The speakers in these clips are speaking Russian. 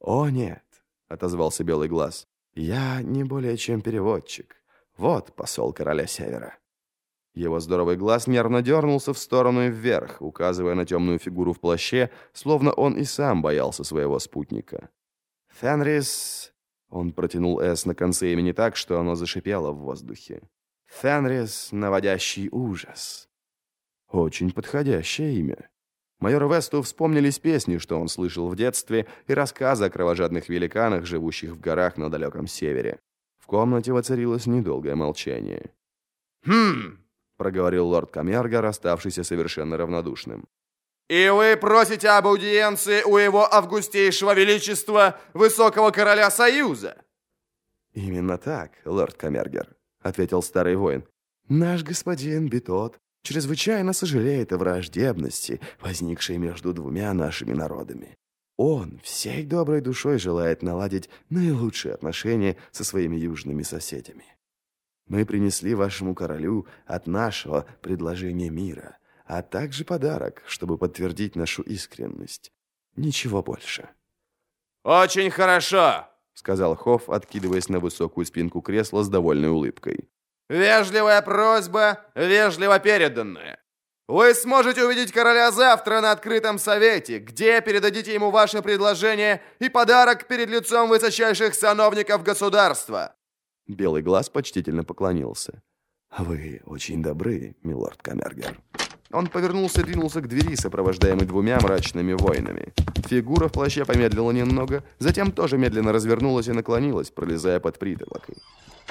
«О, нет», — отозвался Белый Глаз, — «я не более чем переводчик. Вот посол короля Севера». Его здоровый глаз нервно дернулся в сторону и вверх, указывая на темную фигуру в плаще, словно он и сам боялся своего спутника. «Фенрис...» Он протянул «С» на конце имени так, что оно зашипело в воздухе. «Фенрис, наводящий ужас». Очень подходящее имя. Майору Весту вспомнились песни, что он слышал в детстве, и рассказы о кровожадных великанах, живущих в горах на далеком севере. В комнате воцарилось недолгое молчание. «Хм!» — проговорил лорд Камергер, оставшийся совершенно равнодушным. «И вы просите об аудиенции у его августейшего величества, высокого короля Союза?» «Именно так, лорд Камергер», — ответил старый воин. «Наш господин Битот чрезвычайно сожалеет о враждебности, возникшей между двумя нашими народами. Он всей доброй душой желает наладить наилучшие отношения со своими южными соседями. Мы принесли вашему королю от нашего предложения мира, а также подарок, чтобы подтвердить нашу искренность. Ничего больше». «Очень хорошо», — сказал Хофф, откидываясь на высокую спинку кресла с довольной улыбкой. Вежливая просьба, вежливо переданная. Вы сможете увидеть короля завтра на открытом совете, где передадите ему ваше предложение и подарок перед лицом высочайших сановников государства». Белый глаз почтительно поклонился. «Вы очень добры, милорд Камергер». Он повернулся и двинулся к двери, сопровождаемый двумя мрачными воинами. Фигура в плаще помедлила немного, затем тоже медленно развернулась и наклонилась, пролезая под притолокой.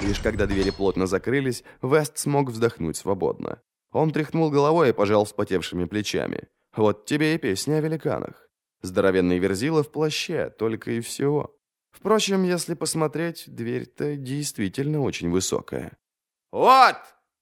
Лишь когда двери плотно закрылись, Вест смог вздохнуть свободно. Он тряхнул головой и пожал вспотевшими плечами. «Вот тебе и песня о великанах. Здоровенный верзила в плаще, только и всего. Впрочем, если посмотреть, дверь-то действительно очень высокая». «Вот!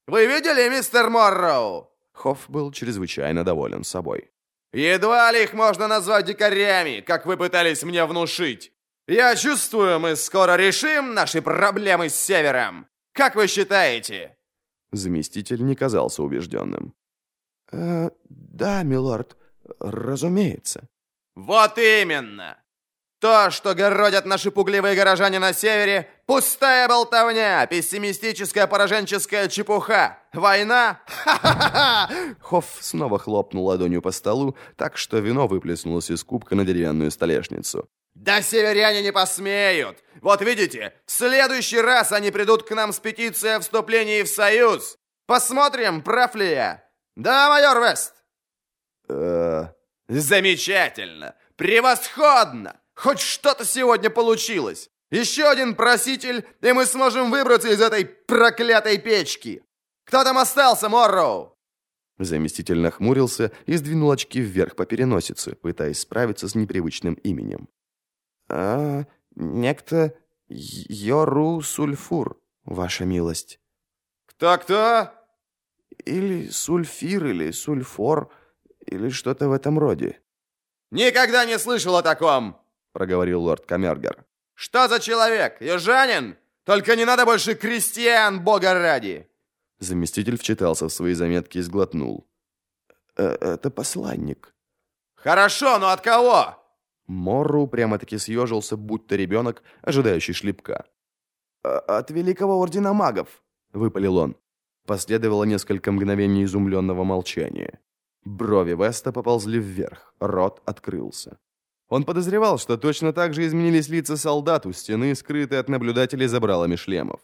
Вы видели, мистер Морроу?» Хофф был чрезвычайно доволен собой. «Едва ли их можно назвать дикарями, как вы пытались мне внушить. Я чувствую, мы скоро решим наши проблемы с Севером. Как вы считаете?» Заместитель не казался убежденным. «Э, «Да, милорд, разумеется». «Вот именно! То, что городят наши пугливые горожане на севере, пустая болтовня, пессимистическая пораженческая чепуха. Война? Ха-ха-ха!» Хофф снова хлопнул ладонью по столу, так что вино выплеснулось из кубка на деревянную столешницу. Да северяне не посмеют! Вот видите, в следующий раз они придут к нам с петицией о вступлении в Союз. Посмотрим, прав ли я. Да, майор Вест? Э, Замечательно! Превосходно! Хоть что-то сегодня получилось. Еще один проситель, и мы сможем выбраться из этой проклятой печки. Кто там остался, Морроу? Заместитель нахмурился и сдвинул очки вверх по переносице, пытаясь справиться с непривычным именем. «А, некто Йору Сульфур, ваша милость». «Кто-кто?» «Или сульфир, или сульфор, или что-то в этом роде». «Никогда не слышал о таком!» — проговорил лорд Камергер. «Что за человек? Южанин? Только не надо больше крестьян, бога ради!» Заместитель вчитался в свои заметки и сглотнул. «Э «Это посланник». «Хорошо, но от кого?» Морру прямо-таки съежился, будто ребенок, ожидающий шлепка. «А, «От Великого Ордена Магов», — выпалил он. Последовало несколько мгновений изумленного молчания. Брови Веста поползли вверх, рот открылся. Он подозревал, что точно так же изменились лица солдат у стены, скрытые от наблюдателей забралами шлемов.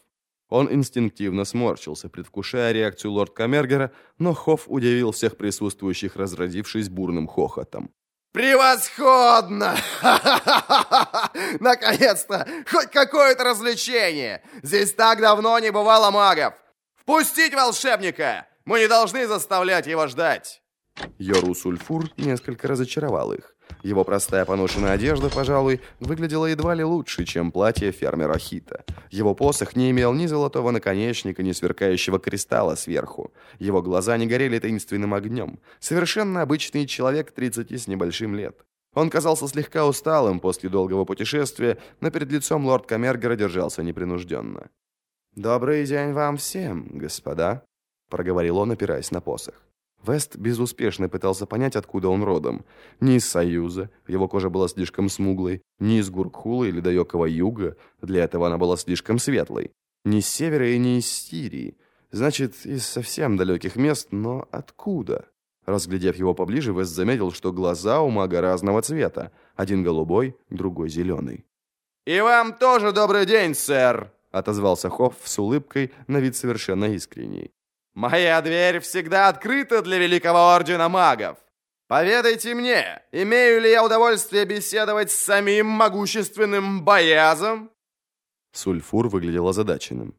Он инстинктивно сморщился, предвкушая реакцию лорд Камергера, но Хофф удивил всех присутствующих, разразившись бурным хохотом. «Превосходно! Наконец-то! Хоть какое-то развлечение! Здесь так давно не бывало магов! Впустить волшебника! Мы не должны заставлять его ждать!» Йору Сульфур несколько разочаровал их. Его простая поношенная одежда, пожалуй, выглядела едва ли лучше, чем платье фермера Хита. Его посох не имел ни золотого наконечника, ни сверкающего кристалла сверху. Его глаза не горели таинственным огнем. Совершенно обычный человек 30 с небольшим лет. Он казался слегка усталым после долгого путешествия, но перед лицом лорд Камергера держался непринужденно. «Добрый день вам всем, господа», — проговорил он, опираясь на посох. Вест безуспешно пытался понять, откуда он родом. Не из Союза, его кожа была слишком смуглой, не из Гуркхула или далекого юга, для этого она была слишком светлой. Не с севера и не из Сирии. Значит, из совсем далеких мест, но откуда? Разглядев его поближе, Вест заметил, что глаза у мага разного цвета. Один голубой, другой зеленый. «И вам тоже добрый день, сэр!» отозвался Хофф с улыбкой, на вид совершенно искренней. «Моя дверь всегда открыта для Великого Ордена Магов. Поведайте мне, имею ли я удовольствие беседовать с самим могущественным Боязом?» Сульфур выглядел озадаченным.